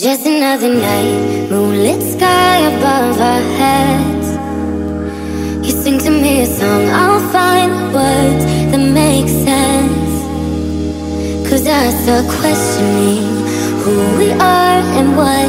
Just another night, moonlit sky above our heads. You sing to me a song, I'll find words that make sense. Cause I start questioning who we are and what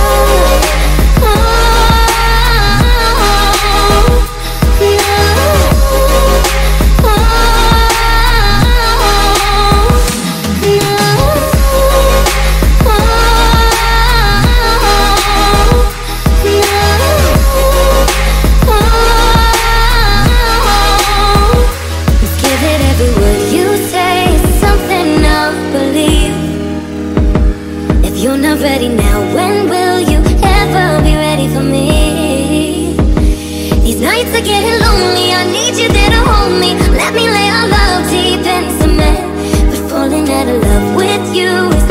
ready now When will you ever be ready for me? These nights are getting lonely I need you there to hold me Let me lay our love deep in cement But falling out of love with you is.